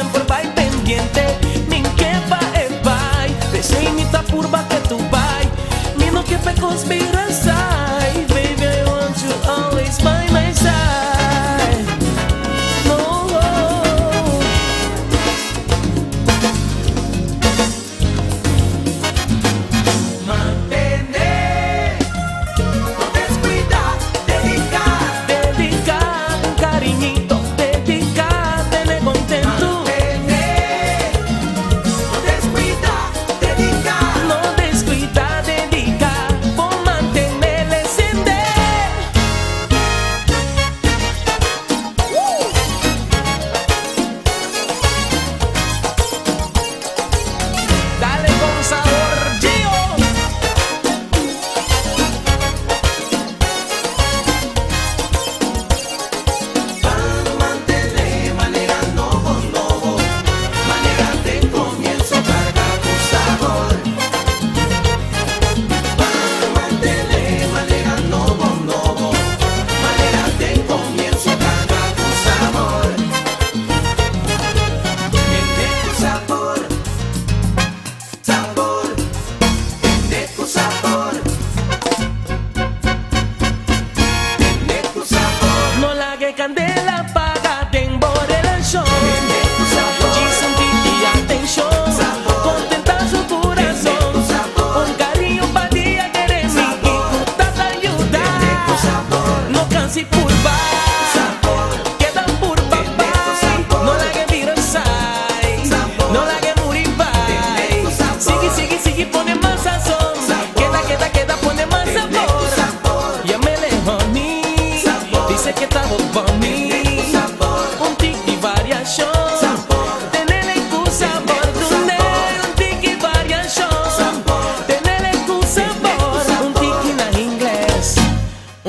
Por sempre vai pendente Minchè va e vai Deixei-me da curva que tu vai Mino que pecos meu candela.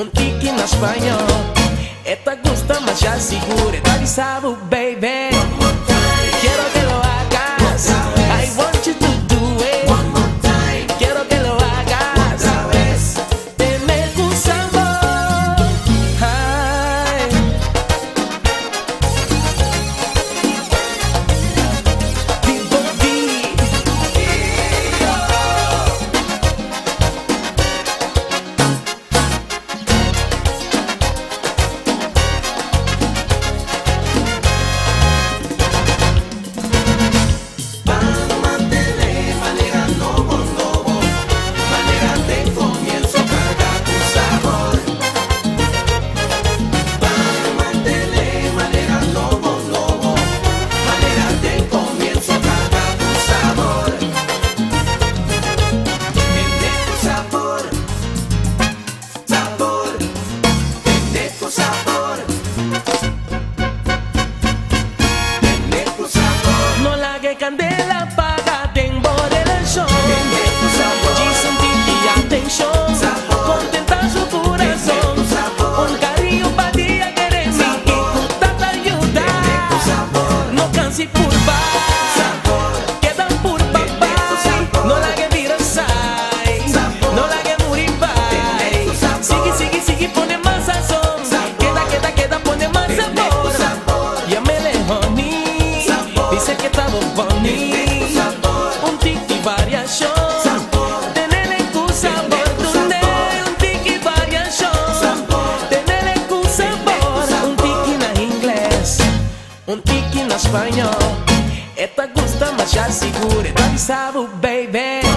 um tique na espanhol. Esta gusta, mas já segura, dá-lhe sabo, baby. candela. sabor bonito. Sabor. Tem tiki varia. Sabor. um tique sabor. Tunde un tiki varia show. Sabor. Tiki na inglés. Un tiki na espanhol. Esta gusta mas ya segura. Esta sabe, baby.